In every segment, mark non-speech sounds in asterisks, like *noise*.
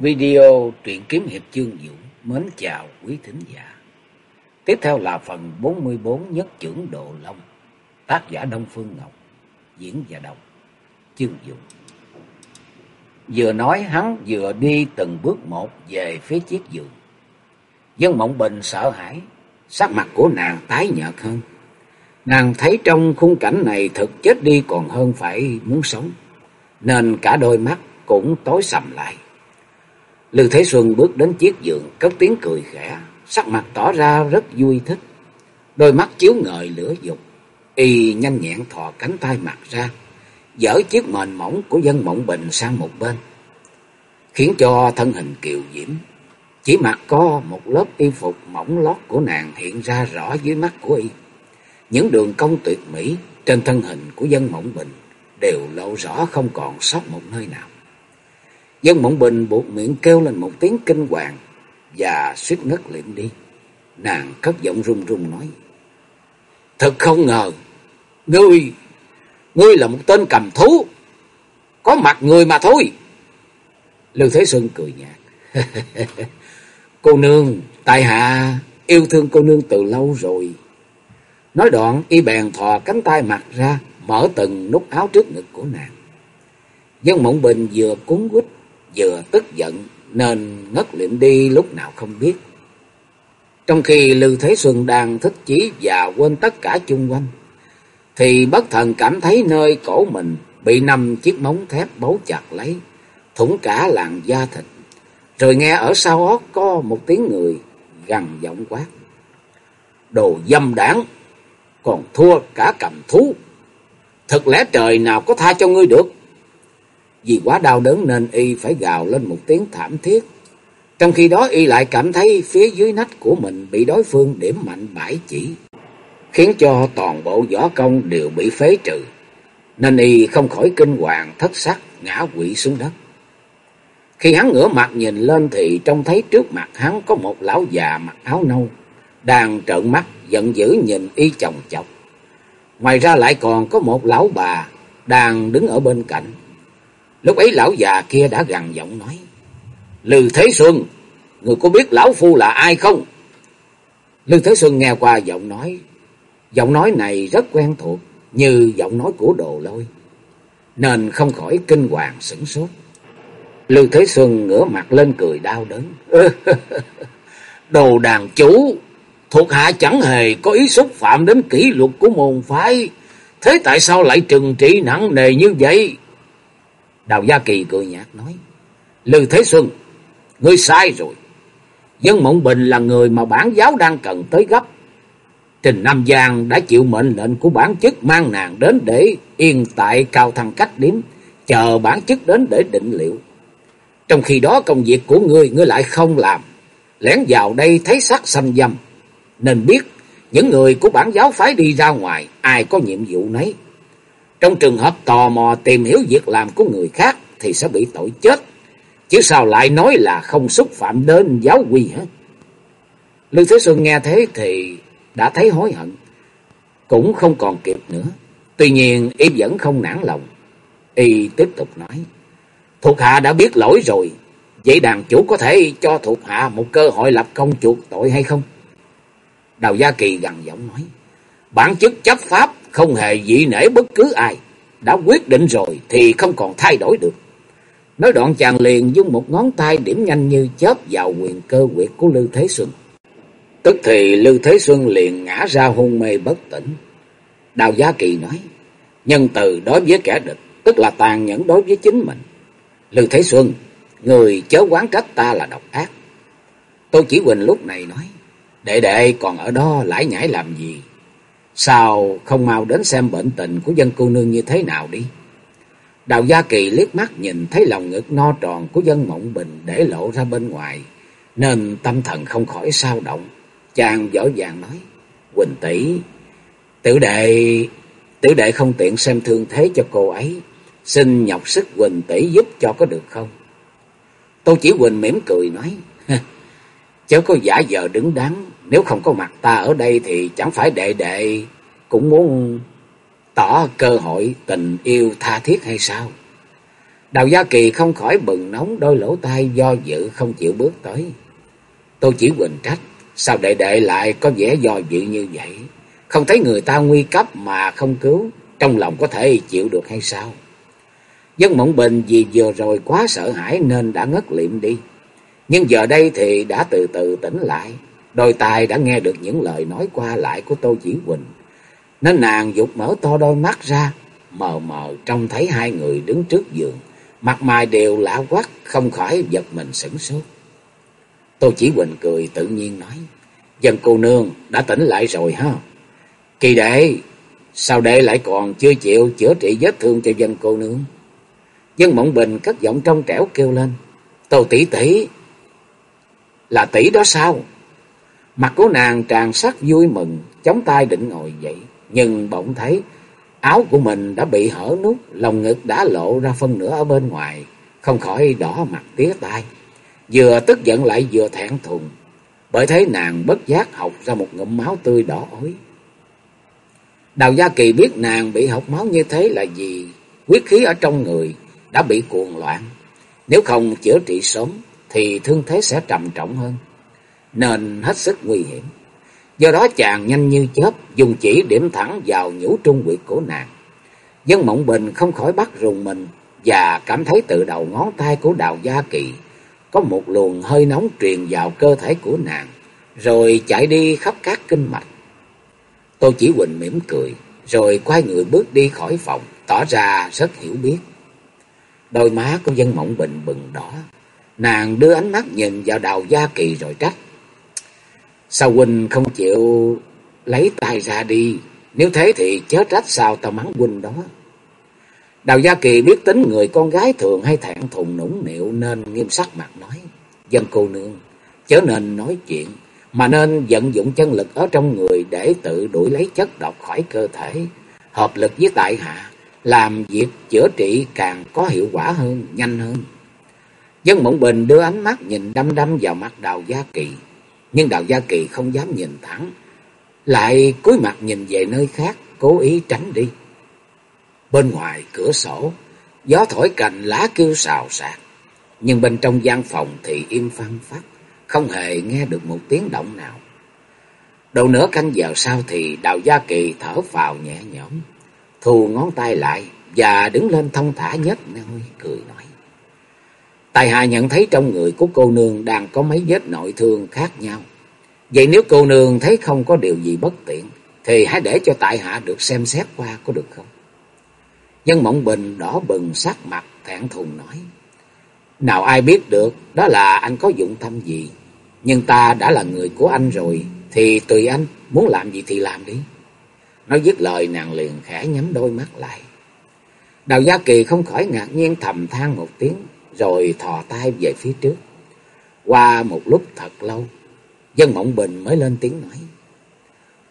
Video truyện kiếm hiệp chương dũng mến chào quý thính giả. Tiếp theo là phần 44 nhất trưởng Độ Long, tác giả Đông Phương Ngọc, diễn và đọc chương dũng Vừa nói hắn vừa đi từng bước một về phía chiếc giường. Dân Mộng Bình sợ hãi, sắc mặt của nàng tái nhợt hơn. Nàng thấy trong khung cảnh này thực chết đi còn hơn phải muốn sống, nên cả đôi mắt cũng tối sầm lại. Lư Thế Xuân bước đến chiếc giường, cất tiếng cười khẽ, sắc mặt tỏ ra rất vui thích. Đôi mắt chiếu ngời lửa dục, y nhanh nhẹn thò cánh tay mặt ra, dở chiếc mền mỏng của dân mộng bình sang một bên, khiến cho thân hình kiều diễm. Chỉ mặc có một lớp y phục mỏng lót của nàng hiện ra rõ dưới mắt của y. Những đường cong tuyệt mỹ trên thân hình của dân mộng bình đều lộ rõ không còn sót một nơi nào. Dân Mộng Bình buộc miệng kêu lên một tiếng kinh hoàng và suýt ngất liệm đi. Nàng cất giọng run run nói. Thật không ngờ, ngươi, ngươi là một tên cầm thú, có mặt người mà thôi. Lưu Thế Xuân cười nhạt. *laughs* cô nương, tại hạ yêu thương cô nương từ lâu rồi. Nói đoạn, y bèn thò cánh tay mặt ra, mở từng nút áo trước ngực của nàng. Dân Mộng Bình vừa cuốn quýt vừa tức giận nên ngất liệm đi lúc nào không biết. Trong khi Lưu Thế Xuân đang thích chí và quên tất cả chung quanh, thì bất thần cảm thấy nơi cổ mình bị năm chiếc móng thép bấu chặt lấy, thủng cả làn da thịt. Rồi nghe ở sau ót có một tiếng người gằn giọng quát. Đồ dâm đảng, còn thua cả cầm thú. Thật lẽ trời nào có tha cho ngươi được. Vì quá đau đớn nên y phải gào lên một tiếng thảm thiết. Trong khi đó, y lại cảm thấy phía dưới nách của mình bị đối phương điểm mạnh bãi chỉ. Khiến cho toàn bộ võ công đều bị phế trừ. Nên y không khỏi kinh hoàng, thất sắc, ngã quỵ xuống đất. Khi hắn ngửa mặt nhìn lên thì trông thấy trước mặt hắn có một lão già mặc áo nâu. Đang trợn mắt, giận dữ nhìn y chồng chọc. Ngoài ra lại còn có một lão bà đang đứng ở bên cạnh. Lúc ấy lão già kia đã gằn giọng nói. Lư Thế Xuân, người có biết lão phu là ai không? Lư Thế Xuân nghe qua giọng nói. Giọng nói này rất quen thuộc, như giọng nói của đồ lôi. Nên không khỏi kinh hoàng sửng sốt. Lư Thế Xuân ngửa mặt lên cười đau đớn. *laughs* Đồ đàn chủ, thuộc hạ chẳng hề có ý xúc phạm đến kỷ luật của môn phái. Thế tại sao lại trừng trị nặng nề như vậy? Đào Gia Kỳ cười nhạt nói. Lư Thế Xuân, ngươi sai rồi. Dân Mộng Bình là người mà bản giáo đang cần tới gấp. Trình Nam Giang đã chịu mệnh lệnh của bản chức mang nàng đến để yên tại cao thăng cách điểm, chờ bản chức đến để định liệu. Trong khi đó công việc của ngươi, ngươi lại không làm. Lén vào đây thấy sắc xâm dâm. Nên biết những người của bản giáo phái đi ra ngoài, ai có nhiệm vụ nấy. Trong trường hợp tò mò tìm hiểu việc làm của người khác thì sẽ bị tội chết. Chứ sao lại nói là không xúc phạm đến giáo quy hả? Lưu Thế Xuân nghe thế thì đã thấy hối hận. Cũng không còn kịp nữa. Tuy nhiên y vẫn không nản lòng. Y tiếp tục nói. Thuộc hạ đã biết lỗi rồi. Vậy đàn chủ có thể cho thuộc hạ một cơ hội lập công chuộc tội hay không? Đào Gia Kỳ gằn giọng nói. Bản chức chấp pháp không hề dị nể bất cứ ai. Đã quyết định rồi thì không còn thay đổi được. Nói đoạn chàng liền dung một ngón tay điểm nhanh như chớp vào quyền cơ quyệt của Lưu Thế Xuân. Tức thì Lưu Thế Xuân liền ngã ra hôn mê bất tỉnh. Đào Gia Kỳ nói, nhân từ đối với kẻ địch, tức là tàn nhẫn đối với chính mình. Lưu Thế Xuân, người chớ quán trách ta là độc ác. tôi Chỉ quỳnh lúc này nói, đệ đệ còn ở đó lãi nhãi làm gì? Sao không mau đến xem bệnh tình của dân cô nương như thế nào đi? Đào Gia Kỳ liếc mắt nhìn thấy lòng ngực no tròn của dân mộng bình để lộ ra bên ngoài, nên tâm thần không khỏi sao động. Chàng dõi vàng nói, Quỳnh tỷ tử đệ, tử đệ không tiện xem thương thế cho cô ấy, xin nhọc sức Quỳnh tỷ giúp cho có được không? Tô Chỉ Quỳnh mỉm cười nói, *laughs* chớ có giả vờ đứng đắn, nếu không có mặt ta ở đây thì chẳng phải đệ đệ cũng muốn tỏ cơ hội tình yêu tha thiết hay sao? Đào Gia Kỳ không khỏi bừng nóng đôi lỗ tai do dự không chịu bước tới. Tôi chỉ quỳnh trách, sao đệ đệ lại có vẻ do dự như vậy? Không thấy người ta nguy cấp mà không cứu, trong lòng có thể chịu được hay sao? Dân Mộng Bình vì vừa rồi quá sợ hãi nên đã ngất liệm đi. Nhưng giờ đây thì đã từ từ tỉnh lại. Đôi tai đã nghe được những lời nói qua lại của Tô Chỉ Quỳnh. Nên nàng dục mở to đôi mắt ra, mờ mờ trông thấy hai người đứng trước giường. Mặt mày đều lạ quắc, không khỏi giật mình sửng sốt. Tô Chỉ Quỳnh cười tự nhiên nói, Dân cô nương đã tỉnh lại rồi ha. Kỳ đệ, sao đệ lại còn chưa chịu chữa trị vết thương cho dân cô nương? Dân Mộng Bình cất giọng trong trẻo kêu lên, Tô tỷ tỷ, là tỷ đó sao? Mặt của nàng tràn sắc vui mừng, chống tay định ngồi dậy, nhưng bỗng thấy áo của mình đã bị hở nút, lồng ngực đã lộ ra phân nửa ở bên ngoài, không khỏi đỏ mặt tía tai. Vừa tức giận lại vừa thẹn thùng, bởi thế nàng bất giác học ra một ngụm máu tươi đỏ ối. Đào Gia Kỳ biết nàng bị học máu như thế là vì huyết khí ở trong người đã bị cuồng loạn. Nếu không chữa trị sớm thì thương thế sẽ trầm trọng hơn, nên hết sức nguy hiểm. Do đó chàng nhanh như chớp dùng chỉ điểm thẳng vào nhũ trung quyệt của nàng. Dân Mộng Bình không khỏi bắt rùng mình và cảm thấy từ đầu ngón tay của Đào Gia Kỳ có một luồng hơi nóng truyền vào cơ thể của nàng, rồi chạy đi khắp các kinh mạch. Tô Chỉ Huỳnh mỉm cười, rồi quay người bước đi khỏi phòng, tỏ ra rất hiểu biết. Đôi má của dân mộng bình bừng đỏ, nàng đưa ánh mắt nhìn vào đào gia kỳ rồi trách. Sao huynh không chịu lấy tay ra đi, nếu thế thì chớ trách sao tao mắng huynh đó. Đào Gia Kỳ biết tính người con gái thường hay thẹn thùng nũng nịu nên nghiêm sắc mặt nói. Dân cô nương, chớ nên nói chuyện, mà nên vận dụng chân lực ở trong người để tự đuổi lấy chất độc khỏi cơ thể, hợp lực với tại hạ, làm việc chữa trị càng có hiệu quả hơn, nhanh hơn. Dân Mộng Bình đưa ánh mắt nhìn đăm đăm vào mặt Đào Gia Kỳ, nhưng Đào Gia Kỳ không dám nhìn thẳng, lại cúi mặt nhìn về nơi khác, cố ý tránh đi. Bên ngoài cửa sổ, gió thổi cành lá kêu xào xạc, nhưng bên trong gian phòng thì im phăng phát, không hề nghe được một tiếng động nào. Đầu nửa canh giờ sau thì Đào Gia Kỳ thở vào nhẹ nhõm, thu ngón tay lại và đứng lên thông thả nhất nơi cười nói. Tài hạ nhận thấy trong người của cô nương đang có mấy vết nội thương khác nhau. Vậy nếu cô nương thấy không có điều gì bất tiện, thì hãy để cho tại hạ được xem xét qua có được không? Nhân Mộng Bình đỏ bừng sắc mặt thẹn thùng nói. Nào ai biết được đó là anh có dụng tâm gì. Nhưng ta đã là người của anh rồi. Thì tùy anh muốn làm gì thì làm đi. Nói dứt lời nàng liền khẽ nhắm đôi mắt lại. Đào Gia Kỳ không khỏi ngạc nhiên thầm than một tiếng. Rồi thò tay về phía trước. Qua một lúc thật lâu. Dân Mộng Bình mới lên tiếng nói.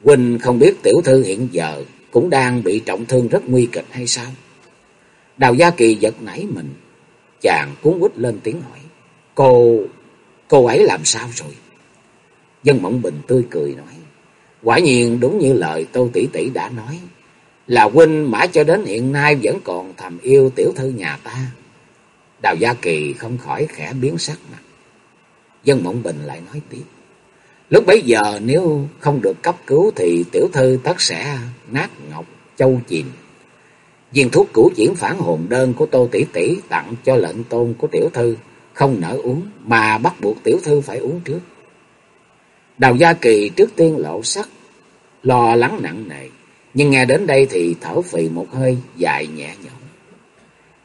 Quỳnh không biết tiểu thư hiện giờ cũng đang bị trọng thương rất nguy kịch hay sao? Đào Gia Kỳ giật nảy mình. Chàng cuốn quýt lên tiếng hỏi. Cô... cô ấy làm sao rồi? Dân Mộng Bình tươi cười nói. Quả nhiên đúng như lời Tô Tỷ Tỷ đã nói. Là huynh mãi cho đến hiện nay vẫn còn thầm yêu tiểu thư nhà ta. Đào Gia Kỳ không khỏi khẽ biến sắc mặt. Dân Mộng Bình lại nói tiếp. Lúc bấy giờ nếu không được cấp cứu thì tiểu thư tất sẽ nát ngọc châu chìm. Viên thuốc cửu chuyển phản hồn đơn của Tô Tỷ Tỷ tặng cho lệnh tôn của tiểu thư không nỡ uống mà bắt buộc tiểu thư phải uống trước. Đào Gia Kỳ trước tiên lộ sắc, lo lắng nặng nề, nhưng nghe đến đây thì thở phì một hơi dài nhẹ nhõm.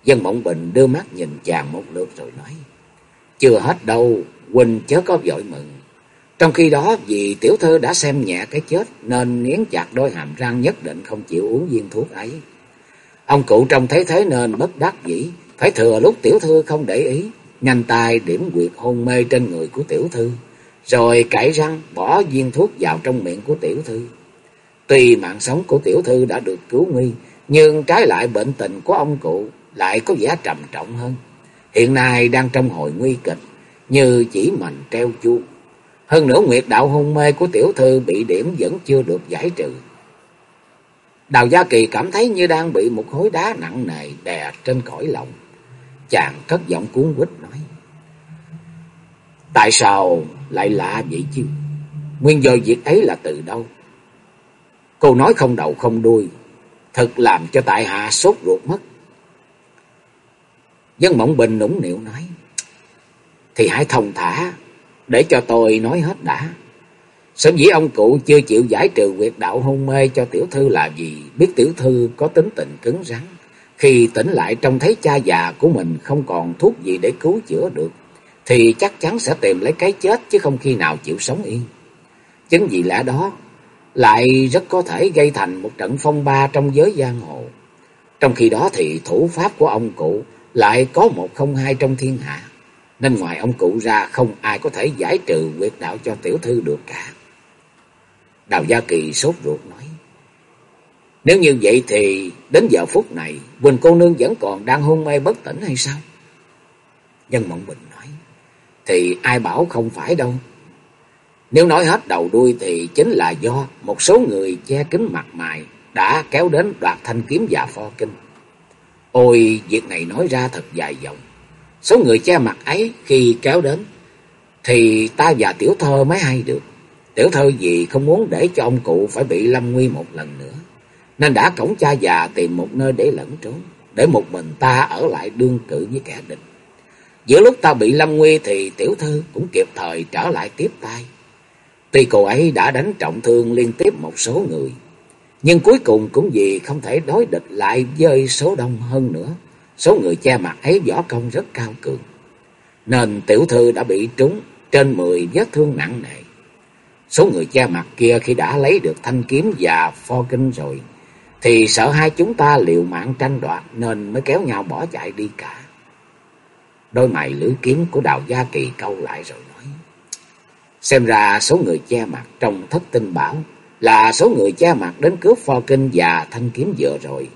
Dân Mộng Bình đưa mắt nhìn chàng một lượt rồi nói, chưa hết đâu, Huynh chớ có vội mừng. Trong khi đó vì tiểu thư đã xem nhẹ cái chết nên nghiến chặt đôi hàm răng nhất định không chịu uống viên thuốc ấy. Ông cụ trông thấy thế nên bất đắc dĩ, phải thừa lúc tiểu thư không để ý, nhanh tay điểm quyệt hôn mê trên người của tiểu thư, rồi cải răng bỏ viên thuốc vào trong miệng của tiểu thư. Tuy mạng sống của tiểu thư đã được cứu nguy, nhưng trái lại bệnh tình của ông cụ lại có vẻ trầm trọng hơn. Hiện nay đang trong hồi nguy kịch, như chỉ mành treo chuông. Hơn nữa nguyệt đạo hôn mê của tiểu thư bị điểm vẫn chưa được giải trừ. Đào Gia Kỳ cảm thấy như đang bị một khối đá nặng nề đè trên cõi lòng. Chàng cất giọng cuốn quýt nói. Tại sao lại lạ vậy chứ? Nguyên do việc ấy là từ đâu? Cô nói không đầu không đuôi, thật làm cho tại hạ sốt ruột mất. Dân Mộng Bình nũng nịu nói, thì hãy thông thả, để cho tôi nói hết đã. Sở dĩ ông cụ chưa chịu giải trừ quyệt đạo hôn mê cho tiểu thư là gì? Biết tiểu thư có tính tình cứng rắn. Khi tỉnh lại trông thấy cha già của mình không còn thuốc gì để cứu chữa được, thì chắc chắn sẽ tìm lấy cái chết chứ không khi nào chịu sống yên. Chính vì lẽ đó, lại rất có thể gây thành một trận phong ba trong giới giang hồ. Trong khi đó thì thủ pháp của ông cụ lại có một không hai trong thiên hạ. Nên ngoài ông cụ ra, không ai có thể giải trừ quyệt đạo cho tiểu thư được cả. Đào Gia Kỳ sốt ruột nói. Nếu như vậy thì đến giờ phút này, Quỳnh cô nương vẫn còn đang hôn mê bất tỉnh hay sao? Nhân Mộng Bình nói. Thì ai bảo không phải đâu. Nếu nói hết đầu đuôi thì chính là do một số người che kính mặt mày đã kéo đến đoạt thanh kiếm và pho kinh. Ôi, việc này nói ra thật dài dòng. Số người che mặt ấy khi kéo đến thì ta và tiểu thơ mới hay được. Tiểu thơ gì không muốn để cho ông cụ phải bị lâm nguy một lần nữa. Nên đã cổng cha già tìm một nơi để lẫn trốn. Để một mình ta ở lại đương cự với kẻ địch. Giữa lúc ta bị lâm nguy thì tiểu thư cũng kịp thời trở lại tiếp tay. Tuy cô ấy đã đánh trọng thương liên tiếp một số người. Nhưng cuối cùng cũng vì không thể đối địch lại với số đông hơn nữa. Số người che mặt ấy võ công rất cao cường. Nên tiểu thư đã bị trúng trên mười vết thương nặng nề. Số người che mặt kia khi đã lấy được thanh kiếm và pho kinh rồi, thì sợ hai chúng ta liều mạng tranh đoạt nên mới kéo nhau bỏ chạy đi cả. Đôi mày lưỡi kiếm của Đào Gia Kỳ câu lại rồi nói. Xem ra số người che mặt trong thất tinh bảo là số người che mặt đến cướp pho kinh và thanh kiếm vừa rồi.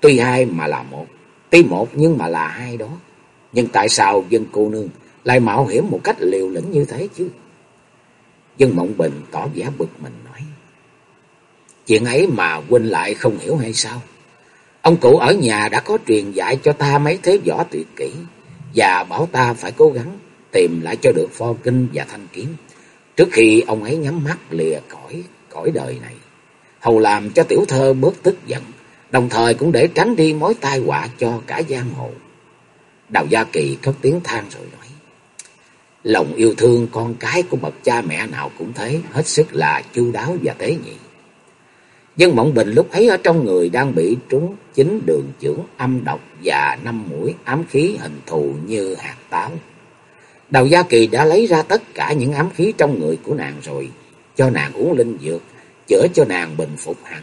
Tuy hai mà là một, tuy một nhưng mà là hai đó. Nhưng tại sao dân cô nương lại mạo hiểm một cách liều lĩnh như thế chứ? Dân Mộng Bình tỏ vẻ bực mình nói. Chuyện ấy mà huynh lại không hiểu hay sao? Ông cụ ở nhà đã có truyền dạy cho ta mấy thế võ tuyệt kỹ và bảo ta phải cố gắng tìm lại cho được pho kinh và thanh kiếm trước khi ông ấy nhắm mắt lìa cõi cõi đời này. Hầu làm cho tiểu thơ bớt tức giận, đồng thời cũng để tránh đi mối tai họa cho cả giang hồ. Đào Gia Kỳ cất tiếng than rồi nói. Lòng yêu thương con cái của bậc cha mẹ nào cũng thế, hết sức là chu đáo và tế nhị. Dân Mộng Bình lúc ấy ở trong người đang bị trúng chính đường trưởng âm độc và năm mũi ám khí hình thù như hạt táo. Đầu Gia Kỳ đã lấy ra tất cả những ám khí trong người của nàng rồi, cho nàng uống linh dược, chữa cho nàng bình phục hẳn.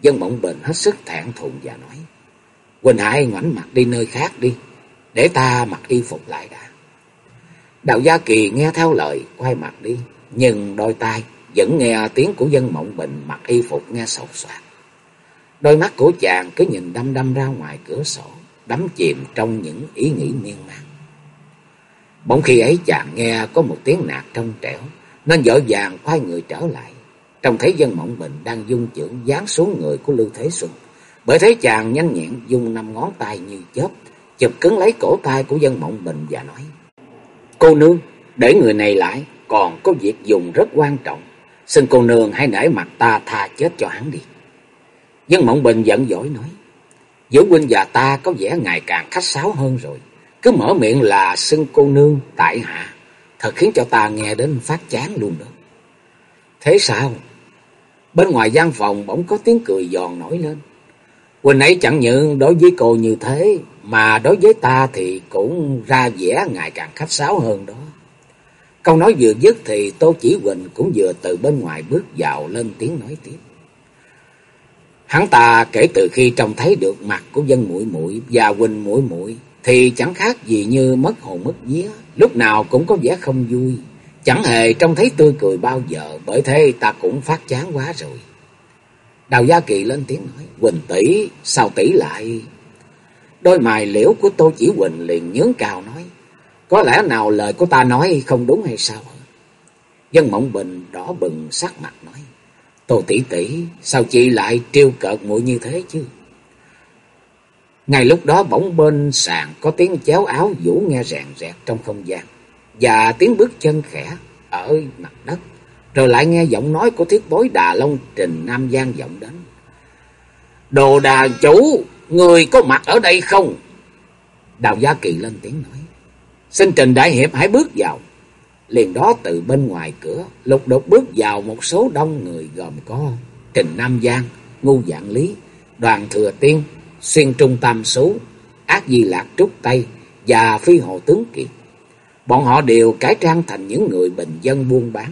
Dân Mộng Bình hết sức thẹn thùng và nói, Quỳnh Hải ngoảnh mặt đi nơi khác đi, để ta mặc y phục lại đã. Đạo Gia Kỳ nghe theo lời, quay mặt đi, nhưng đôi tai vẫn nghe tiếng của dân Mộng Bình mặc y phục nghe sột soạt. Đôi mắt của chàng cứ nhìn đăm đăm ra ngoài cửa sổ, đắm chìm trong những ý nghĩ miên man. Bỗng khi ấy chàng nghe có một tiếng nạt trong trẻo, nên dở dàng quay người trở lại. Trông thấy dân Mộng Bình đang dung chưởng dán xuống người của Lưu Thế Xuân. Bởi thấy chàng nhanh nhẹn dùng năm ngón tay như chớp, chụp cứng lấy cổ tay của dân Mộng Bình và nói. Cô nương, để người này lại, còn có việc dùng rất quan trọng. Xin cô nương hãy nể mặt ta tha chết cho hắn đi. Dân Mộng Bình giận dỗi nói. Giữa huynh và ta có vẻ ngày càng khách sáo hơn rồi. Cứ mở miệng là xưng cô nương tại hạ. Thật khiến cho ta nghe đến phát chán luôn đó. Thế sao? Bên ngoài gian phòng bỗng có tiếng cười giòn nổi lên. Quỳnh ấy chẳng những đối với cô như thế, mà đối với ta thì cũng ra vẻ ngày càng khách sáo hơn đó. Câu nói vừa dứt thì Tô Chỉ Huỳnh cũng vừa từ bên ngoài bước vào lên tiếng nói tiếp. Hắn ta kể từ khi trông thấy được mặt của dân muội muội và Huỳnh muội muội thì chẳng khác gì như mất hồn mất vía, lúc nào cũng có vẻ không vui, chẳng hề trông thấy tươi cười bao giờ, bởi thế ta cũng phát chán quá rồi. Đào Gia Kỳ lên tiếng nói, Quỳnh tỷ sao tỷ lại? Đôi mày liễu của Tô Chỉ Quỳnh liền nhướng cao nói, có lẽ nào lời của ta nói không đúng hay sao? Dân Mộng Bình đỏ bừng sắc mặt nói, Tô tỷ tỷ sao chị lại trêu cợt muội như thế chứ? Ngay lúc đó bỗng bên sàn có tiếng chéo áo vũ nghe rèn rẹt trong không gian. Và tiếng bước chân khẽ ở mặt đất. Rồi lại nghe giọng nói của thiết bối Đà Long Trình Nam Giang vọng đến. Đồ đà chủ, người có mặt ở đây không? Đào Gia Kỳ lên tiếng nói. Xin Trình Đại Hiệp hãy bước vào. Liền đó từ bên ngoài cửa, lục đục bước vào một số đông người gồm có Trình Nam Giang, Ngu Dạng Lý, Đoàn Thừa Tiên, Xuyên Trung Tam Số, Ác Di Lạc Trúc Tây và Phi Hồ Tướng Kiệt. Bọn họ đều cải trang thành những người bình dân buôn bán.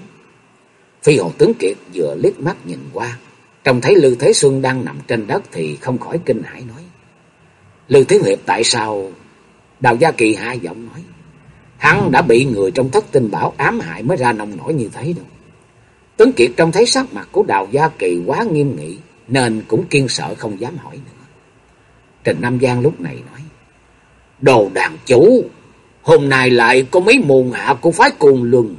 Phi Hồ Tướng Kiệt vừa liếc mắt nhìn qua, trông thấy Lưu Thế Xuân đang nằm trên đất thì không khỏi kinh hãi nói. Lưu Thế Hiệp tại sao? Đào Gia Kỳ hai giọng nói. Hắn đã bị người trong thất tinh bảo ám hại mới ra nông nổi như thế đâu. Tuấn Kiệt trông thấy sắc mặt của Đào Gia Kỳ quá nghiêm nghị, nên cũng kiên sợ không dám hỏi nữa. Trình Nam Giang lúc này nói, Đồ đàn chủ, hôm nay lại có mấy môn hạ của phái côn luân,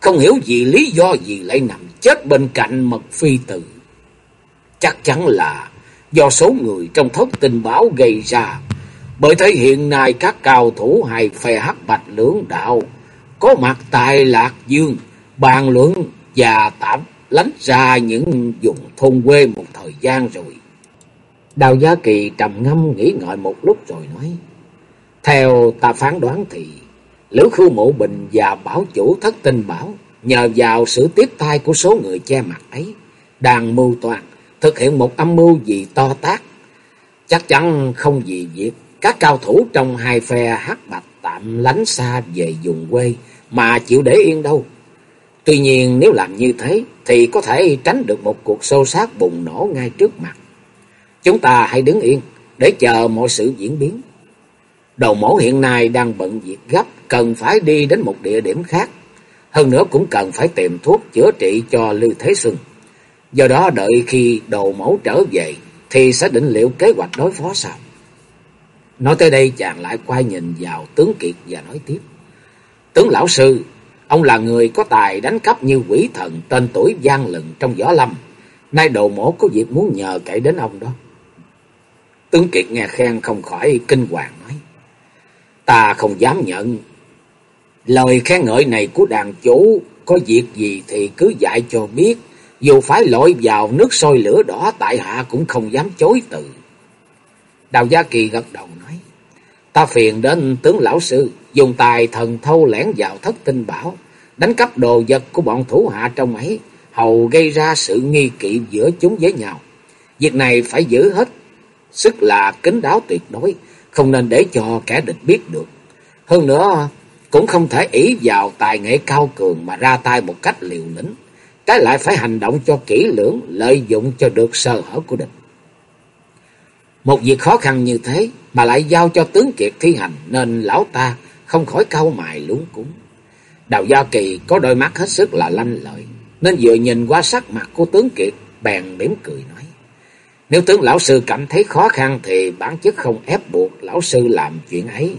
không hiểu gì lý do gì lại nằm chết bên cạnh mật phi tử. Chắc chắn là do số người trong thất tình báo gây ra, bởi thế hiện nay các cao thủ hai phe hắc bạch lưỡng đạo có mặt tại Lạc Dương, bàn luận và tạm lánh ra những vùng thôn quê một thời gian rồi. Đào Gia Kỳ trầm ngâm nghĩ ngợi một lúc rồi nói. Theo ta phán đoán thì, Lữ khu Mộ Bình và bảo chủ thất tinh bảo nhờ vào sự tiếp tay của số người che mặt ấy, đang mưu toàn thực hiện một âm mưu gì to tác. Chắc chắn không gì việc các cao thủ trong hai phe hắc bạch tạm lánh xa về vùng quê mà chịu để yên đâu. Tuy nhiên nếu làm như thế thì có thể tránh được một cuộc xô xát bùng nổ ngay trước mặt. Chúng ta hãy đứng yên để chờ mọi sự diễn biến. Đầu mổ hiện nay đang bận việc gấp, cần phải đi đến một địa điểm khác. Hơn nữa cũng cần phải tìm thuốc chữa trị cho Lưu Thế Xuân. Do đó đợi khi đầu mẫu trở về thì sẽ định liệu kế hoạch đối phó sao. Nói tới đây chàng lại quay nhìn vào tướng Kiệt và nói tiếp. Tướng lão sư, ông là người có tài đánh cắp như quỷ thần tên tuổi gian lừng trong võ lâm. Nay đồ mổ có việc muốn nhờ cậy đến ông đó. Tướng Kiệt nghe khen không khỏi kinh hoàng nói. Ta không dám nhận. Lời khen ngợi này của đàn chủ có việc gì thì cứ dạy cho biết. Dù phải lội vào nước sôi lửa đỏ tại hạ cũng không dám chối từ. Đào Gia Kỳ gật đầu nói. Ta phiền đến tướng lão sư, dùng tài thần thâu lẻn vào thất tinh bảo. Đánh cắp đồ vật của bọn thủ hạ trong ấy. Hầu gây ra sự nghi kỵ giữa chúng với nhau. Việc này phải giữ hết sức là kín đáo tuyệt đối, không nên để cho kẻ địch biết được. Hơn nữa, cũng không thể ý vào tài nghệ cao cường mà ra tay một cách liều lĩnh. Trái lại phải hành động cho kỹ lưỡng, lợi dụng cho được sơ hở của địch. Một việc khó khăn như thế mà lại giao cho tướng Kiệt thi hành nên lão ta không khỏi cau mày lúng cúng. Đào Gia Kỳ có đôi mắt hết sức là lanh lợi, nên vừa nhìn qua sắc mặt của tướng Kiệt bèn mỉm cười nói. Nếu tướng lão sư cảm thấy khó khăn thì bản chất không ép buộc lão sư làm chuyện ấy.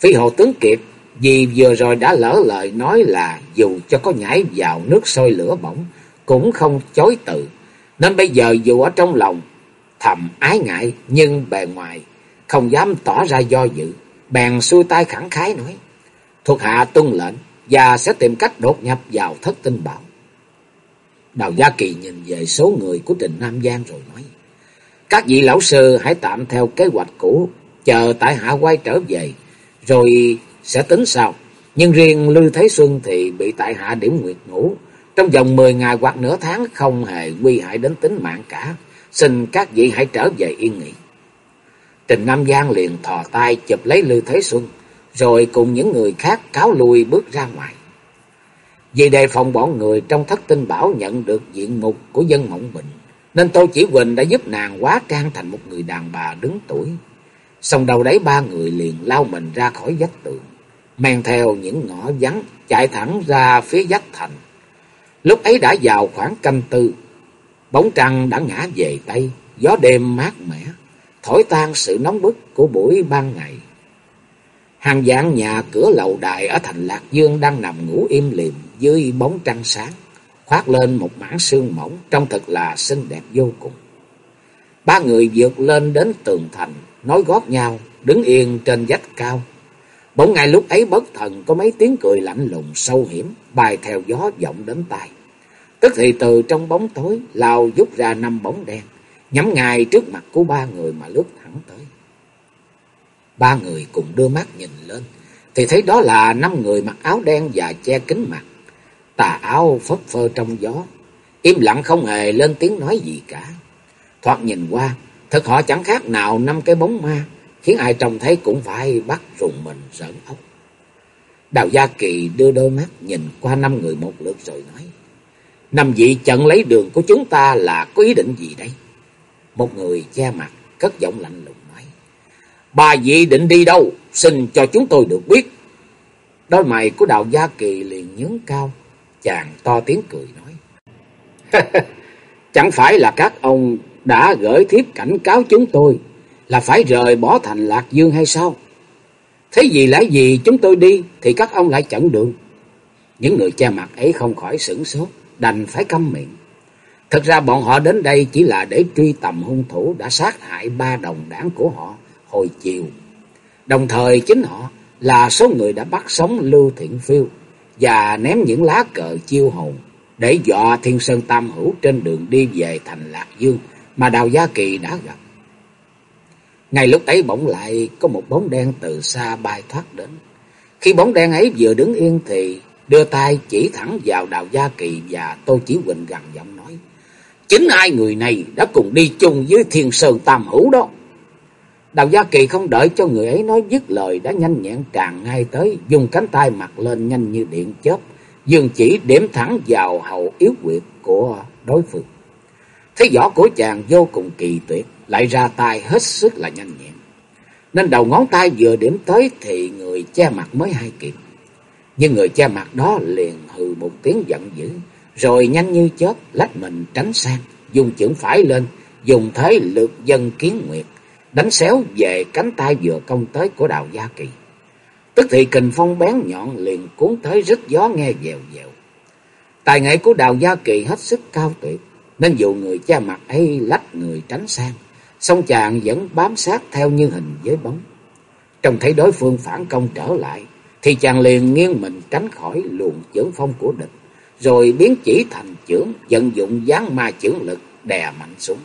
Phi hồ tướng Kiệt vì vừa rồi đã lỡ lời nói là dù cho có nhảy vào nước sôi lửa bỏng, cũng không chối từ. Nên bây giờ dù ở trong lòng, thầm ái ngại, nhưng bề ngoài không dám tỏ ra do dự. Bèn xuôi tay khẳng khái nói. Thuộc hạ tuân lệnh và sẽ tìm cách đột nhập vào thất tinh bảo. Đào Gia Kỳ nhìn về số người của Trình Nam Giang rồi nói. Các vị lão sư hãy tạm theo kế hoạch cũ, chờ tại hạ quay trở về, rồi sẽ tính sau. Nhưng riêng lư Thế Xuân thì bị tại hạ điểm nguyệt ngủ. Trong vòng 10 ngày hoặc nửa tháng không hề nguy hại đến tính mạng cả. Xin các vị hãy trở về yên nghỉ. Trình Nam Giang liền thò tay chụp lấy lư Thế Xuân, rồi cùng những người khác cáo lui bước ra ngoài. Vì đề phòng bọn người trong thất tinh bảo nhận được diện mục của dân Mộng Bình, nên Tô Chỉ Huỳnh đã giúp nàng quá trang thành một người đàn bà đứng tuổi. Xong đầu đấy ba người liền lao mình ra khỏi vách tường, men theo những ngõ vắng chạy thẳng ra phía vách thành. Lúc ấy đã vào khoảng canh tư, bóng trăng đã ngã về Tây, gió đêm mát mẻ, thổi tan sự nóng bức của buổi ban ngày. Hàng dạng nhà cửa lầu đài ở thành Lạc Dương đang nằm ngủ im lìm dưới bóng trăng sáng, khoác lên một mảng sương mỏng trông thật là xinh đẹp vô cùng. Ba người vượt lên đến tường thành, nói gót nhau, đứng yên trên vách cao. Bỗng ngay lúc ấy bất thần có mấy tiếng cười lạnh lùng sâu hiểm, bài theo gió vọng đến tai. Tức thì từ trong bóng tối, lao rút ra năm bóng đen, nhắm ngay trước mặt của ba người mà lướt thẳng tới. Ba người cùng đưa mắt nhìn lên, thì thấy đó là năm người mặc áo đen và che kính mặt. Tà áo phất phơ trong gió, im lặng không hề lên tiếng nói gì cả. Thoạt nhìn qua, thật họ chẳng khác nào năm cái bóng ma, khiến ai trông thấy cũng phải bắt rùng mình rợn ốc. Đào Gia Kỳ đưa đôi mắt nhìn qua năm người một lượt rồi nói. Năm vị trận lấy đường của chúng ta là có ý định gì đây? Một người che mặt, cất giọng lạnh lùng nói. Bà vị định đi đâu? Xin cho chúng tôi được biết. Đôi mày của Đào Gia Kỳ liền nhướng cao. Chàng to tiếng cười nói. *laughs* Chẳng phải là các ông đã gửi thiếp cảnh cáo chúng tôi là phải rời bỏ thành Lạc Dương hay sao? Thế gì lẽ gì chúng tôi đi thì các ông lại chặn đường. Những người che mặt ấy không khỏi sửng sốt, đành phải câm miệng. Thật ra bọn họ đến đây chỉ là để truy tầm hung thủ đã sát hại ba đồng đảng của họ hồi chiều. Đồng thời chính họ là số người đã bắt sống Lưu Thiện Phiêu và ném những lá cờ chiêu hồn để dọa Thiên Sơn Tam Hữu trên đường đi về thành Lạc Dương mà Đào Gia Kỳ đã gặp. Ngay lúc ấy bỗng lại có một bóng đen từ xa bay thoát đến. Khi bóng đen ấy vừa đứng yên thì đưa tay chỉ thẳng vào Đào Gia Kỳ và Tô Chỉ Huỳnh gằn giọng nói. Chính hai người này đã cùng đi chung với Thiên Sơn Tam Hữu đó. Đào Gia Kỳ không đợi cho người ấy nói dứt lời đã nhanh nhẹn tràn ngay tới, dùng cánh tay mặt lên nhanh như điện chớp, dương chỉ điểm thẳng vào hậu yếu quyệt của đối phương. thế võ của chàng vô cùng kỳ tuyệt, lại ra tay hết sức là nhanh nhẹn. Nên đầu ngón tay vừa điểm tới thì người che mặt mới hai kịp. Nhưng người che mặt đó liền hừ một tiếng giận dữ, rồi nhanh như chớp lách mình tránh sang, dùng chưởng phải lên, dùng thế lược dân kiến nguyệt, đánh xéo về cánh tay vừa công tới của Đào Gia Kỳ. Tức thì kình phong bén nhọn liền cuốn tới rít gió nghe dèo dèo. Tài nghệ của Đào Gia Kỳ hết sức cao tuyệt, nên dù người cha mặt ấy lách người tránh sang, song chàng vẫn bám sát theo như hình với bóng. Trông thấy đối phương phản công trở lại, thì chàng liền nghiêng mình tránh khỏi luồng chưởng phong của địch, rồi biến chỉ thành chưởng, vận dụng gián ma chưởng lực đè mạnh xuống.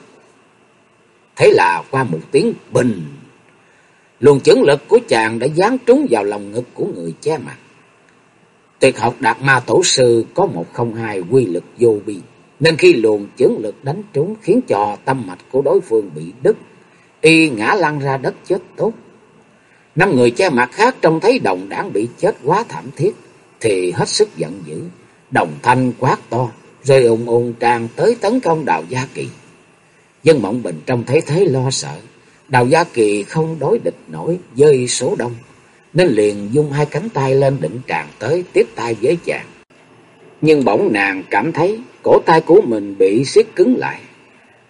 Thế là qua một tiếng bình, luồng chưởng lực của chàng đã dán trúng vào lòng ngực của người che mặt. Tuyệt học Đạt Ma Tổ Sư có một không hai quy lực vô biên. Nên khi luồng chưởng lực đánh trúng khiến cho tâm mạch của đối phương bị đứt, y ngã lăn ra đất chết tốt. Năm người che mặt khác trông thấy đồng đảng bị chết quá thảm thiết, thì hết sức giận dữ, đồng thanh quát to, rồi ùng ùng tràn tới tấn công Đào Gia Kỳ. Dân Mộng Bình trông thấy thế lo sợ, Đào Gia Kỳ không đối địch nổi với số đông, nên liền dung hai cánh tay lên định tràn tới tiếp tay với chàng. Nhưng bỗng nàng cảm thấy cổ tay của mình bị siết cứng lại.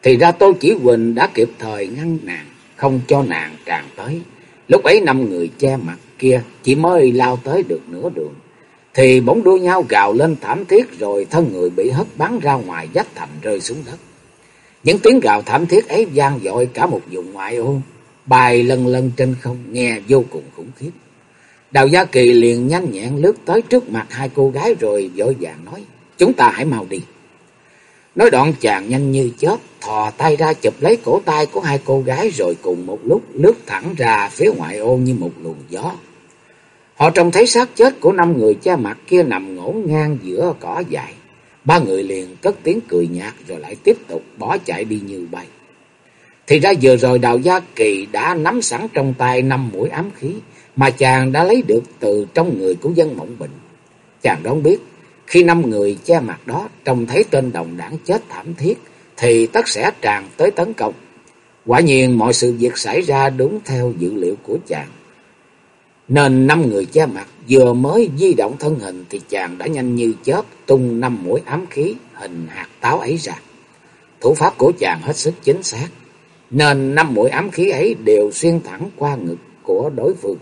Thì ra Tô Chỉ Huỳnh đã kịp thời ngăn nàng, không cho nàng tràn tới. Lúc ấy năm người che mặt kia chỉ mới lao tới được nửa đường. Thì bỗng đua nhau gào lên thảm thiết rồi thân người bị hất bắn ra ngoài dách thành rơi xuống đất. Những tiếng gào thảm thiết ấy vang dội cả một vùng ngoại ô, bài lần lần trên không nghe vô cùng khủng khiếp. Đào Gia Kỳ liền nhanh nhẹn lướt tới trước mặt hai cô gái rồi vội vàng nói, chúng ta hãy mau đi. Nói đoạn chàng nhanh như chớp, thò tay ra chụp lấy cổ tay của hai cô gái rồi cùng một lúc lướt thẳng ra phía ngoại ô như một luồng gió. Họ trông thấy xác chết của năm người cha mặt kia nằm ngổn ngang giữa cỏ dại Ba người liền cất tiếng cười nhạt rồi lại tiếp tục bỏ chạy đi như bay. Thì ra vừa rồi Đào Gia Kỳ đã nắm sẵn trong tay năm mũi ám khí mà chàng đã lấy được từ trong người của dân Mộng Bình. Chàng đoán biết, khi năm người che mặt đó trông thấy tên đồng đảng chết thảm thiết, thì tất sẽ tràn tới tấn công. Quả nhiên mọi sự việc xảy ra đúng theo dữ liệu của chàng. Nên năm người che mặt vừa mới di động thân hình thì chàng đã nhanh như chớp tung năm mũi ám khí hình hạt táo ấy ra. Thủ pháp của chàng hết sức chính xác. Nên năm mũi ám khí ấy đều xuyên thẳng qua ngực của đối phương,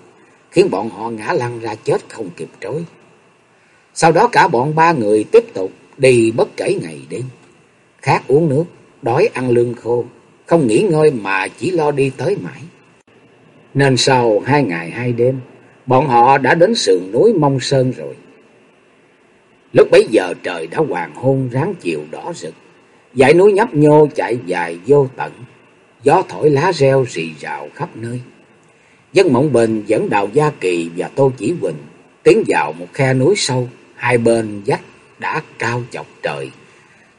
khiến bọn họ ngã lăn ra chết không kịp trối. Sau đó cả bọn ba người tiếp tục đi bất kể ngày đêm. Khát uống nước, đói ăn lương khô, không nghỉ ngơi mà chỉ lo đi tới mãi. Nên sau hai ngày hai đêm, bọn họ đã đến sườn núi Mông Sơn rồi. Lúc bấy giờ trời đã hoàng hôn ráng chiều đỏ rực, dãy núi nhấp nhô chạy dài vô tận, gió thổi lá reo rì rào khắp nơi. Dân Mộng Bình dẫn Đào Gia Kỳ và Tô Chỉ Huỳnh tiến vào một khe núi sâu, hai bên vách đã cao chọc trời.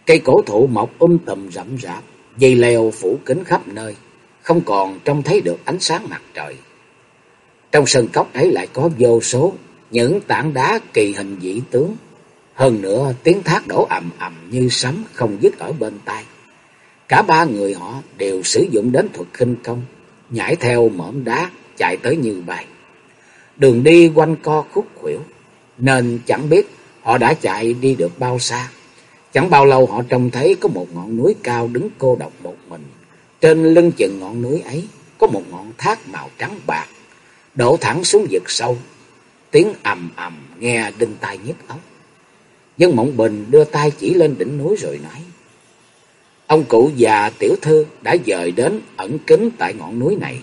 Cây cổ thụ mọc um tùm rậm rạp, dây leo phủ kín khắp nơi, không còn trông thấy được ánh sáng mặt trời. Trong sân cốc ấy lại có vô số những tảng đá kỳ hình dị tướng. Hơn nữa tiếng thác đổ ầm ầm như sấm không dứt ở bên tai. Cả ba người họ đều sử dụng đến thuật khinh công, nhảy theo mỏm đá chạy tới như bay. Đường đi quanh co khúc khuỷu, nên chẳng biết họ đã chạy đi được bao xa. Chẳng bao lâu họ trông thấy có một ngọn núi cao đứng cô độc một mình. Trên lưng chừng ngọn núi ấy có một ngọn thác màu trắng bạc, đổ thẳng xuống vực sâu. Tiếng ầm ầm nghe đinh tai nhức óc. Dân Mộng Bình đưa tay chỉ lên đỉnh núi rồi nói. Ông cụ già tiểu thư đã dời đến ẩn kín tại ngọn núi này.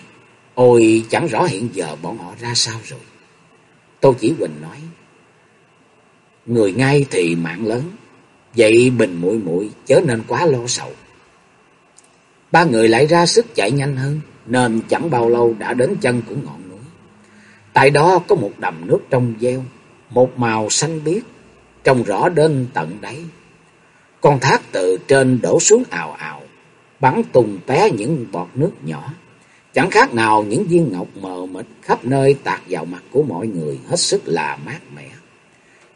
Ôi, chẳng rõ hiện giờ bọn họ ra sao rồi. Tô Chỉ Huỳnh nói. Người ngay thì mạng lớn. Vậy bình muội muội chớ nên quá lo sầu. Ba người lại ra sức chạy nhanh hơn. Nên chẳng bao lâu đã đến chân của ngọn. Tại đó có một đầm nước trong veo. Một màu xanh biếc. Trông rõ đến tận đáy. Con thác từ trên đổ xuống ào ào. Bắn tung té những bọt nước nhỏ. Chẳng khác nào những viên ngọc mờ mịt khắp nơi tạt vào mặt của mọi người hết sức là mát mẻ.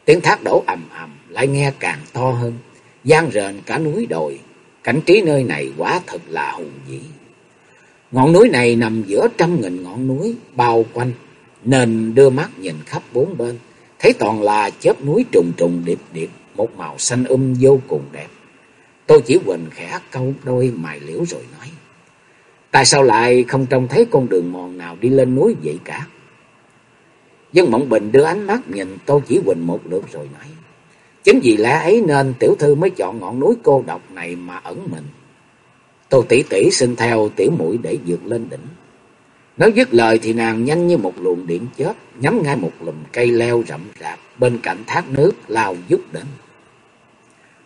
Tiếng thác đổ ầm ầm lại nghe càng to hơn, gian rền cả núi đồi. Cảnh trí nơi này quả thật là hùng vĩ. Ngọn núi này nằm giữa trăm nghìn ngọn núi bao quanh, nên đưa mắt nhìn khắp bốn bên, thấy toàn là chớp núi trùng trùng điệp điệp, một màu xanh um vô cùng đẹp. Tôi chỉ quỳnh khẽ câu đôi mài liễu rồi nói. Tại sao lại không trông thấy con đường mòn nào đi lên núi vậy cả? Dân Mộng Bình đưa ánh mắt nhìn Tô Chỉ Huỳnh một lượt rồi nói. Chính vì lẽ ấy nên tiểu thư mới chọn ngọn núi cô độc này mà ẩn mình. Tô tỷ tỷ xin theo tiểu mũi để vượt lên đỉnh. Nói dứt lời thì nàng nhanh như một luồng điện chớp, nhắm ngay một lùm cây leo rậm rạp bên cạnh thác nước lao dứt đến.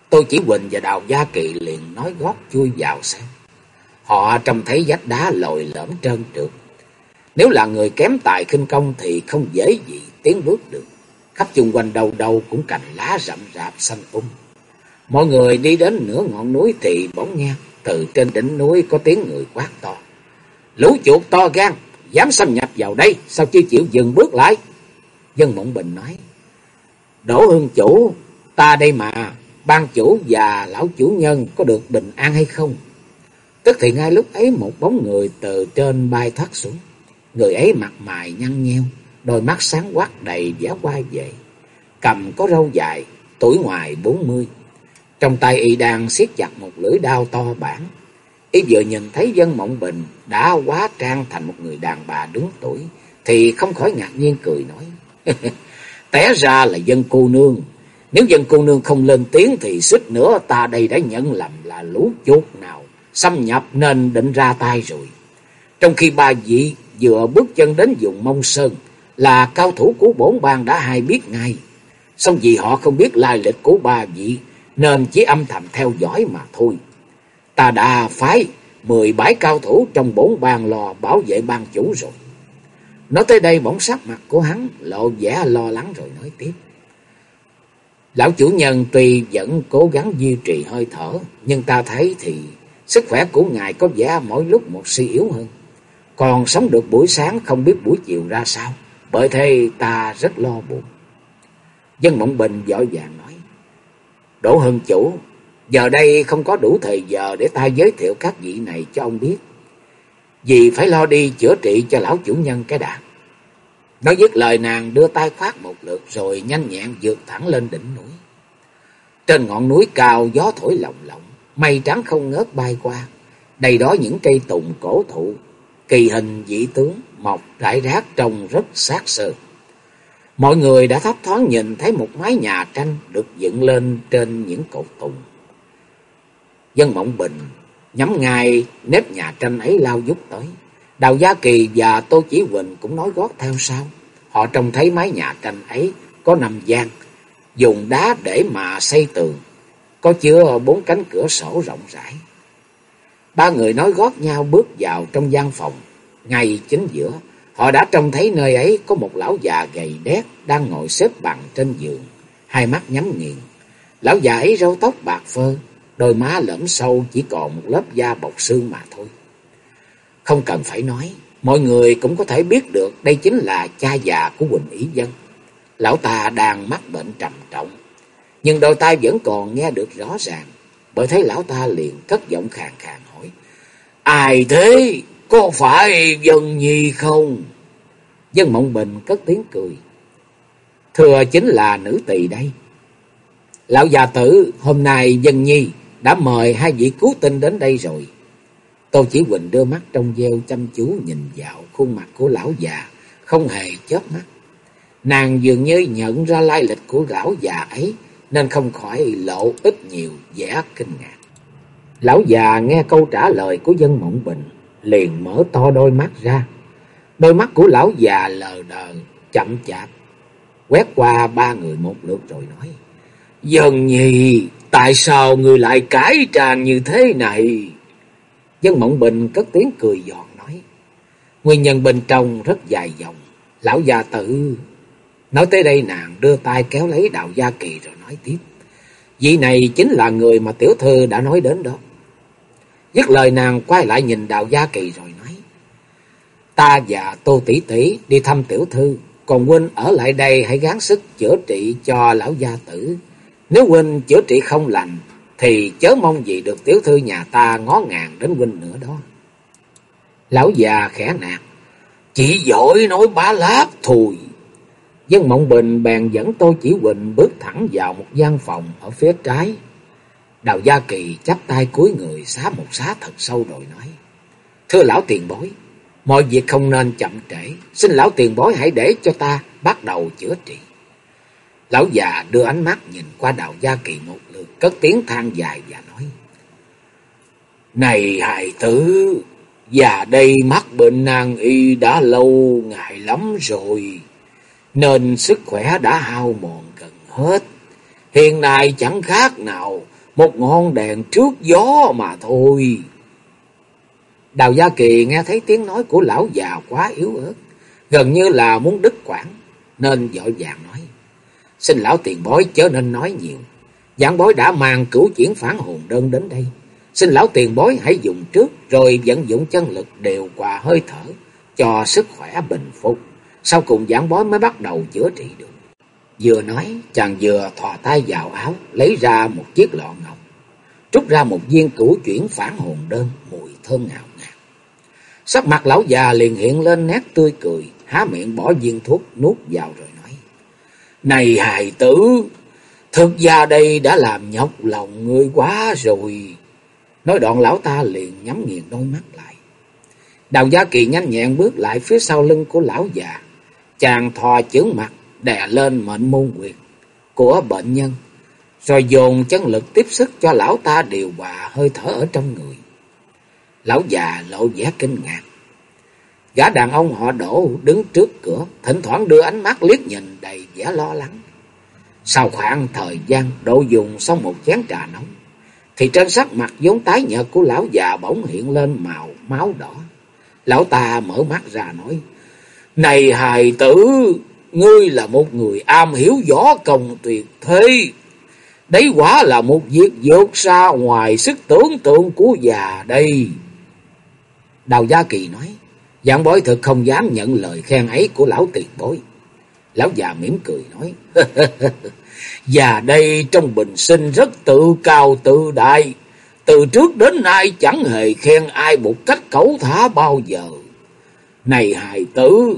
tôi Chỉ quỳnh và Đào Gia Kỳ liền nói gót chui vào xem. Họ trông thấy vách đá lồi lõm trơn trượt. Nếu là người kém tài khinh công thì không dễ gì tiến bước được. Khắp chung quanh đầu đầu cũng cành lá rậm rạp xanh um. Mọi người đi đến nửa ngọn núi thì bỗng nghe, từ trên đỉnh núi có tiếng người quát to. Lũ chuột to gan, dám xâm nhập vào đây, sao chưa chịu dừng bước lại? Dân Mộng Bình nói. Đỗ hương chủ, ta đây mà, ban chủ và lão chủ nhân có được bình an hay không? Tức thì ngay lúc ấy một bóng người từ trên bay thoát xuống. Người ấy mặt mày nhăn nheo, đôi mắt sáng quắc đầy vẻ quay về. Cầm có râu dài, tuổi ngoài bốn mươi. Trong tay y đang siết chặt một lưỡi đao to bản. Y vừa nhìn thấy dân mộng bình đã quá trang thành một người đàn bà đứng tuổi, thì không khỏi ngạc nhiên cười nói. *laughs* Té ra là dân cô nương. Nếu dân cô nương không lên tiếng thì suýt nữa ta đây đã nhận lầm là lũ chốt nào xâm nhập nên định ra tay rồi. Trong khi ba vị vừa bước chân đến vùng Mông Sơn là cao thủ của bổn bang đã hay biết ngay. Xong vì họ không biết lai lịch của ba vị nên chỉ âm thầm theo dõi mà thôi. Ta đã phái mười bãi cao thủ trong bốn bang lò bảo vệ bang chủ rồi. Nói tới đây bỗng sắc mặt của hắn lộ vẻ lo lắng rồi nói tiếp. Lão chủ nhân tuy vẫn cố gắng duy trì hơi thở, nhưng ta thấy thì Sức khỏe của ngài có vẻ mỗi lúc một suy yếu hơn. Còn sống được buổi sáng không biết buổi chiều ra sao. Bởi thế ta rất lo buồn. Dân Mộng Bình giỏi vàng nói. Đỗ Hân Chủ, giờ đây không có đủ thời giờ để ta giới thiệu các vị này cho ông biết. Vì phải lo đi chữa trị cho lão chủ nhân cái đã. Nói dứt lời nàng đưa tay khoát một lượt rồi nhanh nhẹn vượt thẳng lên đỉnh núi. Trên ngọn núi cao gió thổi lộng lộng mây trắng không ngớt bay qua, đầy đó những cây tùng cổ thụ, kỳ hình dị tướng, mọc rải rác trông rất sát sơ. Mọi người đã thấp thoáng nhìn thấy một mái nhà tranh được dựng lên trên những cột tùng. Dân Mộng Bình nhắm ngay nếp nhà tranh ấy lao dút tới. Đào Gia Kỳ và Tô Chỉ Huỳnh cũng nói gót theo sau. Họ trông thấy mái nhà tranh ấy có nằm gian, dùng đá để mà xây tường, có chứa bốn cánh cửa sổ rộng rãi. Ba người nói gót nhau bước vào trong gian phòng, ngay chính giữa, họ đã trông thấy nơi ấy có một lão già gầy đét đang ngồi xếp bằng trên giường, hai mắt nhắm nghiền. Lão già ấy râu tóc bạc phơ, đôi má lõm sâu chỉ còn một lớp da bọc xương mà thôi. Không cần phải nói, mọi người cũng có thể biết được đây chính là cha già của Quỳnh Ý Dân. Lão ta đang mắc bệnh trầm trọng, nhưng đôi tai vẫn còn nghe được rõ ràng. Bởi thế lão ta liền cất giọng khàn khàn hỏi, Ai thế? Có phải Dân Nhi không? Dân Mộng Bình cất tiếng cười. Thưa chính là nữ tỳ đây. Lão già tử, hôm nay Dân Nhi đã mời hai vị cứu tinh đến đây rồi. Tô Chỉ Huỳnh đưa mắt trong veo chăm chú nhìn vào khuôn mặt của lão già, không hề chớp mắt. Nàng dường như nhận ra lai lịch của lão già ấy, nên không khỏi lộ ít nhiều vẻ kinh ngạc. Lão già nghe câu trả lời của dân mộng bình, liền mở to đôi mắt ra. Đôi mắt của lão già lờ đờ, chậm chạp, quét qua ba người một lượt rồi nói. Dân nhi, tại sao người lại cãi tràn như thế này? Dân Mộng Bình cất tiếng cười giòn nói. Nguyên nhân bên trong rất dài dòng. Lão gia tử. Nói tới đây nàng đưa tay kéo lấy đạo gia kỳ rồi nói tiếp. Vị này chính là người mà tiểu thư đã nói đến đó. Dứt lời nàng quay lại nhìn đạo gia kỳ rồi nói. Ta và tô tỷ tỷ đi thăm tiểu thư. Còn huynh ở lại đây hãy gắng sức chữa trị cho lão gia tử. Nếu huynh chữa trị không lành thì chớ mong gì được tiểu thư nhà ta ngó ngàng đến huynh nữa đó. Lão già khẽ nạt, chỉ giỏi nói bá láp thôi. Dân Mộng Bình bèn dẫn Tô Chỉ Huỳnh bước thẳng vào một gian phòng ở phía trái. Đào Gia Kỳ chắp tay cúi người xá một xá thật sâu rồi nói. Thưa lão tiền bối, mọi việc không nên chậm trễ. Xin lão tiền bối hãy để cho ta bắt đầu chữa trị. Lão già đưa ánh mắt nhìn qua Đào Gia Kỳ một lượt, cất tiếng than dài và nói. Này hài tử, già đây mắc bệnh nan y đã lâu ngại lắm rồi, nên sức khỏe đã hao mòn gần hết. Hiện nay chẳng khác nào một ngọn đèn trước gió mà thôi. Đào Gia Kỳ nghe thấy tiếng nói của lão già quá yếu ớt, gần như là muốn đứt quãng, nên dội vàng nói. Xin lão tiền bối chớ nên nói nhiều. Giảng bối đã mang cửu chuyển phản hồn đơn đến đây. Xin lão tiền bối hãy dùng trước rồi vận dụng chân lực đều qua hơi thở cho sức khỏe bình phục. Sau cùng giảng bói mới bắt đầu chữa trị được. Vừa nói chàng vừa thò tay vào áo lấy ra một chiếc lọ ngọc. Trút ra một viên cửu chuyển phản hồn đơn mùi thơm ngào ngạt. Sắc mặt lão già liền hiện lên nét tươi cười, há miệng bỏ viên thuốc nuốt vào rồi. Này hài tử, thực ra đây đã làm nhọc lòng ngươi quá rồi. Nói đoạn lão ta liền nhắm nghiền đôi mắt lại. Đào Gia Kỳ nhanh nhẹn bước lại phía sau lưng của lão già. Chàng thò chướng mặt đè lên mệnh môn quyệt của bệnh nhân. Rồi dồn chân lực tiếp sức cho lão ta điều hòa hơi thở ở trong người. Lão già lộ vẻ kinh ngạc. Gã đàn ông họ đổ đứng trước cửa, thỉnh thoảng đưa ánh mắt liếc nhìn đầy vẻ lo lắng. Sau khoảng thời gian độ dùng xong một chén trà nóng, thì trên sắc mặt vốn tái nhợt của lão già bỗng hiện lên màu máu đỏ. Lão ta mở mắt ra nói, Này hài tử, ngươi là một người am hiểu võ công tuyệt thế. Đấy quả là một việc vượt xa ngoài sức tưởng tượng của già đây. Đào Gia Kỳ nói, Giảng bối thực không dám nhận lời khen ấy của lão tiền bối. Lão già mỉm cười nói. *laughs* Già đây trong bình sinh rất tự cao tự đại. Từ trước đến nay chẳng hề khen ai một cách cẩu thả bao giờ. Này hài tử,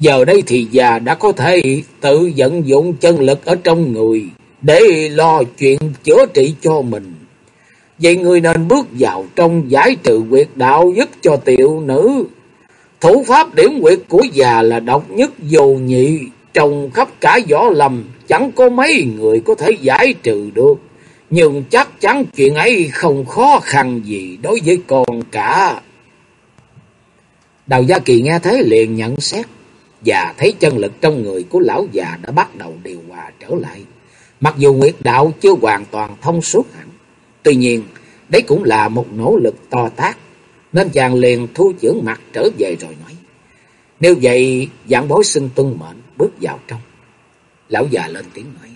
giờ đây thì già đã có thể tự vận dụng chân lực ở trong người để lo chuyện chữa trị cho mình. Vậy người nên bước vào trong giải trừ quyệt đạo giúp cho tiểu nữ Thủ pháp điểm nguyệt của già là độc nhất vô nhị, trong khắp cả võ lầm, chẳng có mấy người có thể giải trừ được. Nhưng chắc chắn chuyện ấy không khó khăn gì đối với con cả. Đào Gia Kỳ nghe thế liền nhận xét và thấy chân lực trong người của lão già đã bắt đầu điều hòa trở lại. Mặc dù nguyệt đạo chưa hoàn toàn thông suốt hẳn, tuy nhiên đấy cũng là một nỗ lực to tác, nên chàng liền thu chưởng mặt trở về rồi nói. Nếu vậy, dạng bối xin tuân mệnh bước vào trong. Lão già lên tiếng nói.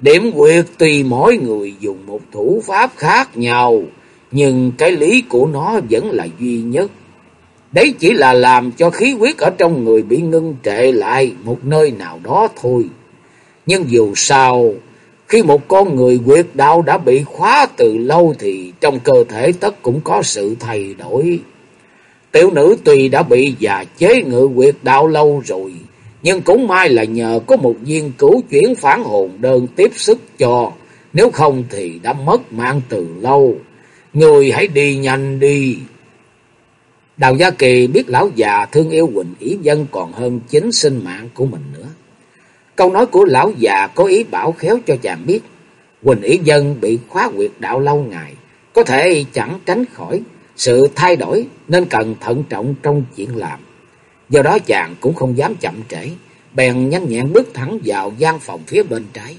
Điểm quyệt tùy mỗi người dùng một thủ pháp khác nhau, nhưng cái lý của nó vẫn là duy nhất. Đấy chỉ là làm cho khí huyết ở trong người bị ngưng trệ lại một nơi nào đó thôi. Nhưng dù sao, khi một con người quyệt đạo đã bị khóa từ lâu thì trong cơ thể tất cũng có sự thay đổi. Tiểu nữ tuy đã bị già chế ngự quyệt đạo lâu rồi, nhưng cũng may là nhờ có một viên cứu chuyển phản hồn đơn tiếp sức cho, nếu không thì đã mất mạng từ lâu. Người hãy đi nhanh đi. Đào Gia Kỳ biết lão già thương yêu Quỳnh Ý Dân còn hơn chính sinh mạng của mình nữa. Câu nói của lão già có ý bảo khéo cho chàng biết. Quỳnh Ý Dân bị khóa quyệt đạo lâu ngày, có thể chẳng tránh khỏi sự thay đổi nên cần thận trọng trong chuyện làm. Do đó chàng cũng không dám chậm trễ, bèn nhanh nhẹn bước thẳng vào gian phòng phía bên trái.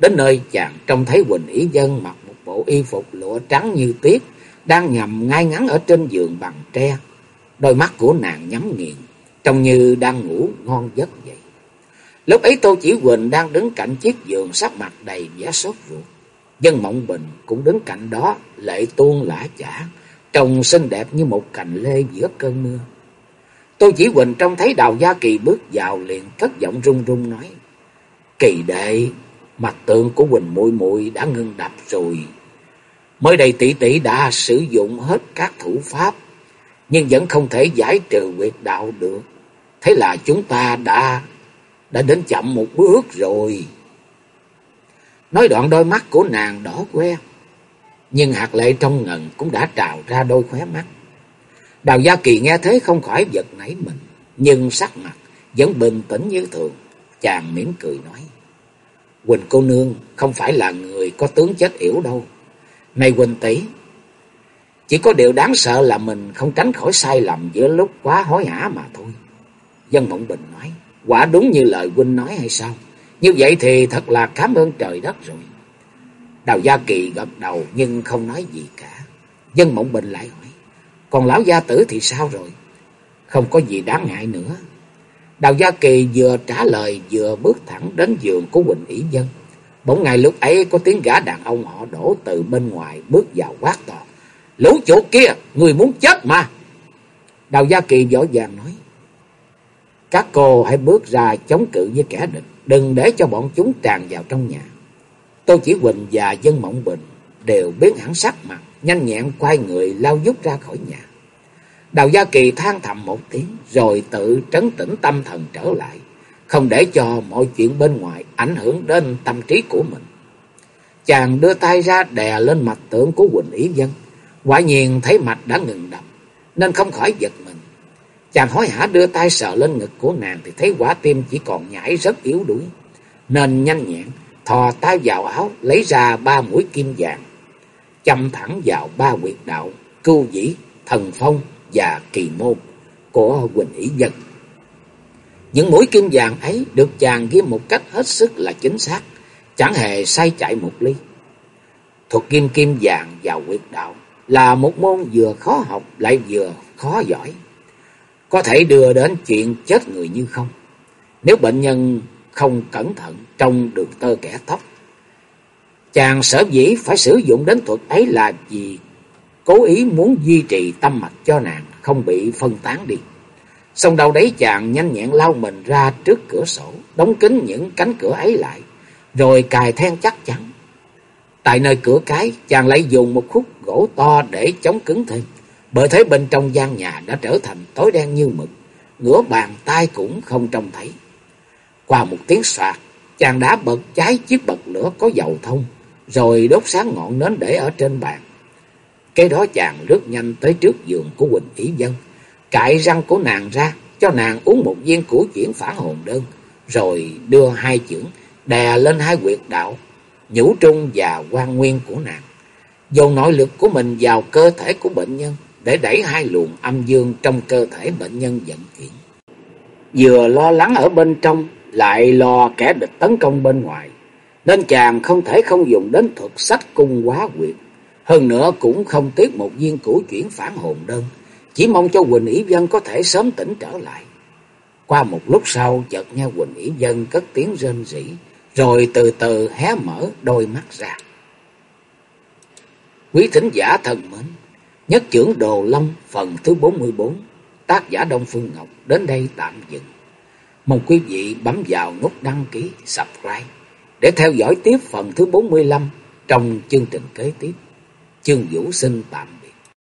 Đến nơi chàng trông thấy Quỳnh Ý Dân mặc một bộ y phục lụa trắng như tuyết, đang nằm ngay ngắn ở trên giường bằng tre. Đôi mắt của nàng nhắm nghiền, trông như đang ngủ ngon giấc. Lúc ấy Tô Chỉ Quỳnh đang đứng cạnh chiếc giường sắc mặt đầy vẻ sốt ruột. Dân Mộng Bình cũng đứng cạnh đó, lệ tuôn lã chả, trông xinh đẹp như một cành lê giữa cơn mưa. Tô Chỉ Quỳnh trông thấy Đào Gia Kỳ bước vào liền cất giọng run run nói. Kỳ đệ, mặt tượng của Quỳnh muội muội đã ngưng đập rồi. Mới đây tỷ tỷ đã sử dụng hết các thủ pháp, nhưng vẫn không thể giải trừ quyệt đạo được. Thế là chúng ta đã đã đến chậm một bước rồi. Nói đoạn đôi mắt của nàng đỏ que, nhưng hạt lệ trong ngần cũng đã trào ra đôi khóe mắt. Đào Gia Kỳ nghe thế không khỏi giật nảy mình, nhưng sắc mặt vẫn bình tĩnh như thường. Chàng mỉm cười nói, Quỳnh cô nương không phải là người có tướng chết yểu đâu. Này Quỳnh tỷ, chỉ có điều đáng sợ là mình không tránh khỏi sai lầm giữa lúc quá hối hả mà thôi. Dân Mộng Bình nói, quả đúng như lời huynh nói hay sao? Như vậy thì thật là cảm ơn trời đất rồi. Đào Gia Kỳ gật đầu nhưng không nói gì cả. Dân Mộng Bình lại hỏi. Còn lão gia tử thì sao rồi? Không có gì đáng ngại nữa. Đào Gia Kỳ vừa trả lời vừa bước thẳng đến giường của Quỳnh Ý Dân. Bỗng ngày lúc ấy có tiếng gã đàn ông họ đổ từ bên ngoài bước vào quát to. Lũ chỗ kia, người muốn chết mà. Đào Gia Kỳ võ vàng nói. Các cô hãy bước ra chống cự với kẻ địch. Đừng để cho bọn chúng tràn vào trong nhà. Tô Chỉ Quỳnh và Dân Mộng Bình đều biến hẳn sắc mặt nhanh nhẹn quay người lao dút ra khỏi nhà. Đào Gia Kỳ than thầm một tiếng, rồi tự trấn tĩnh tâm thần trở lại, không để cho mọi chuyện bên ngoài ảnh hưởng đến tâm trí của mình. Chàng đưa tay ra đè lên mặt tượng của Quỳnh Ý Dân, quả nhiên thấy mạch đã ngừng đập, nên không khỏi giật. Chàng hối hả đưa tay sờ lên ngực của nàng thì thấy quả tim chỉ còn nhảy rất yếu đuối, nên nhanh nhẹn thò tay vào áo lấy ra ba mũi kim vàng châm thẳng vào ba quyệt đạo, cưu dĩ, thần phong và kỳ môn của Quỳnh Ý Dân. Những mũi kim vàng ấy được chàng ghi một cách hết sức là chính xác, chẳng hề sai chạy một ly. Thuật kim kim vàng vào quyệt đạo là một môn vừa khó học lại vừa khó giỏi. Có thể đưa đến chuyện chết người như không. Nếu bệnh nhân không cẩn thận trong được tơ kẻ tóc Chàng sở dĩ phải sử dụng đến thuật ấy là vì cố ý muốn duy trì tâm mạch cho nàng không bị phân tán đi. Xong đầu đấy chàng nhanh nhẹn lao mình ra trước cửa sổ, đóng kín những cánh cửa ấy lại, rồi cài then chắc chắn. Tại nơi cửa cái, chàng lại dùng một khúc gỗ to để chống cứng thêm, bởi thế bên trong gian nhà đã trở thành tối đen như mực, ngửa bàn tay cũng không trông thấy. Qua một tiếng soạt, chàng đã bật cháy chiếc bật lửa có dầu thông, rồi đốt sáng ngọn nến để ở trên bàn. Cái đó chàng lướt nhanh tới trước giường của Quỳnh Ý Dân, cạy răng của nàng ra, cho nàng uống một viên củ chuyển phản hồn đơn, rồi đưa hai chưởng đè lên hai quyệt đạo, nhũ trung và quan nguyên của nàng. Dồn nội lực của mình vào cơ thể của bệnh nhân để đẩy hai luồng âm dương trong cơ thể bệnh nhân vận chuyển. Vừa lo lắng ở bên trong, lại lo kẻ địch tấn công bên ngoài, nên chàng không thể không dùng đến thuật sách cung quá quyệt. Hơn nữa cũng không tiếc một viên củ chuyển phản hồn đơn, chỉ mong cho Quỳnh Ý Dân có thể sớm tỉnh trở lại. Qua một lúc sau, chợt nghe Quỳnh Ý Dân cất tiếng rên rỉ, rồi từ từ hé mở đôi mắt ra. Quý thính giả thân mến, nhất trưởng Đồ Long phần thứ 44, tác giả Đông Phương Ngọc đến đây tạm dừng. Mong quý vị bấm vào nút đăng ký, subscribe để theo dõi tiếp phần thứ 45 trong chương trình kế tiếp. Chương Vũ xin tạm